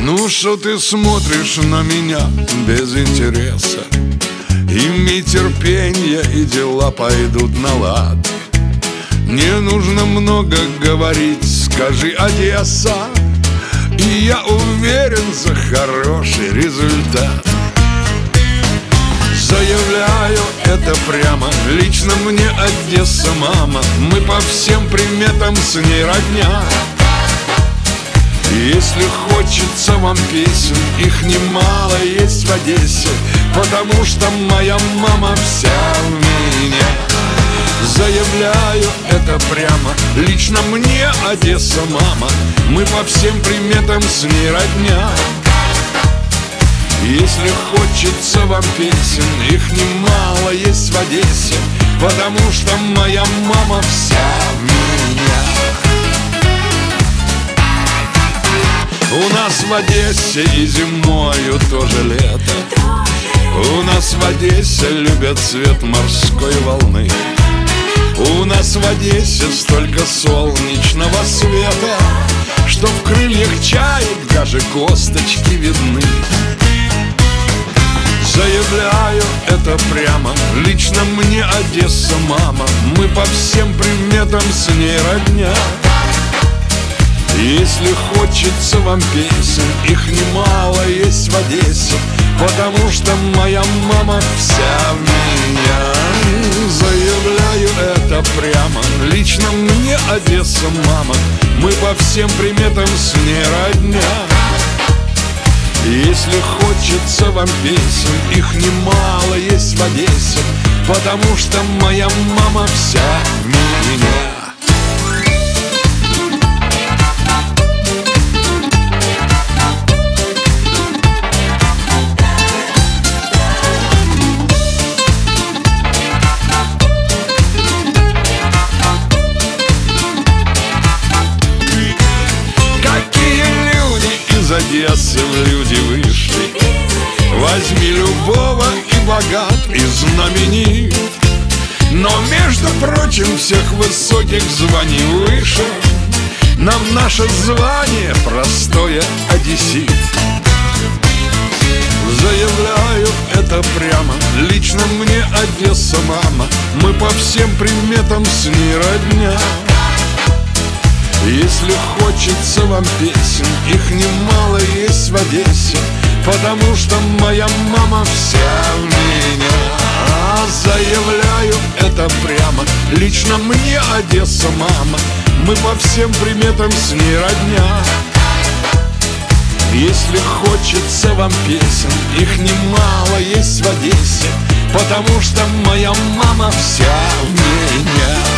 Ну что ты смотришь на меня без интереса? Ими терпенье и дела пойдут на лад. Не нужно много говорить, скажи Одесса И я уверен за хороший результат. Заявляю это прямо Лично мне Одесса мама. Мы по всем приметам с ней родня. Если хочется вам песен, их немало есть в Одессе Потому что моя мама вся в меня Заявляю это прямо, лично мне Одесса мама. Мы по всем приметам с ней родня. Если хочется вам песен, их немало есть в Одессе Потому что моя мама вся в меня. У нас в Одессе и зимою тоже лето. У нас в Одессе любят цвет морской волны У нас в Одессе столько солнечного света Что в крыльях чаек даже косточки видны. Заявляю это прямо Лично мне Одесса мама Мы по всем приметам с ней родня. Если хочется вам песен, их немало есть в Одессе Потому что моя мама вся в меня Одесса мама Мы по всем приметам с ней родня. Если хочется вам песен, их немало есть в Одессе Потому что моя мама вся меня Одессы люди вышли. Возьми любого и богат, и знаменит. Но, между прочим, всех высоких званий выше. Нам наше звание простое одессит. Заявляю это прямо Лично мне Одесса мама. Мы по всем приметам с ней родня если хочется вам песен, их немало есть в Одессе Потому что моя мама вся в меня. Заявляю это прямо, лично мне Одесса мама Мы по всем приметам с ней родня. Если хочется вам песен, их немало есть в Одессе Потому что моя мама вся в меня